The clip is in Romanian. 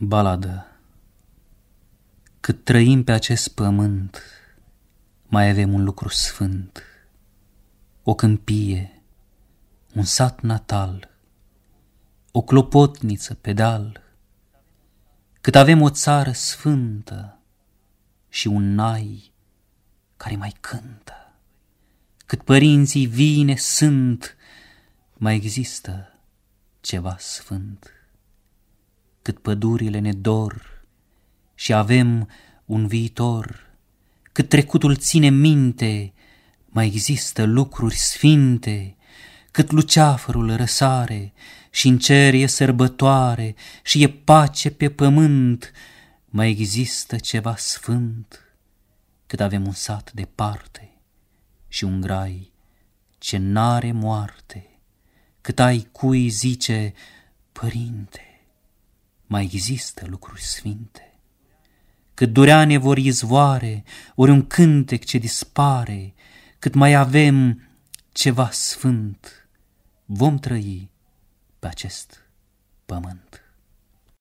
Baladă Cât trăim pe acest pământ, mai avem un lucru sfânt, o câmpie, un sat natal, o clopotniță pedal, cât avem o țară sfântă și un nai care mai cântă, cât părinții vine sunt, mai există ceva sfânt cât pădurile ne dor și avem un viitor, cât trecutul ține minte, mai există lucruri sfinte, cât luceafărul răsare și în cer e sărbătoare și e pace pe pământ, mai există ceva sfânt, cât avem un sat departe și un grai ce n-are moarte, cât ai cui zice, Părinte, mai există lucruri sfinte. Cât dureane vor izvoare, ori un cântec ce dispare, cât mai avem ceva sfânt, vom trăi pe acest pământ.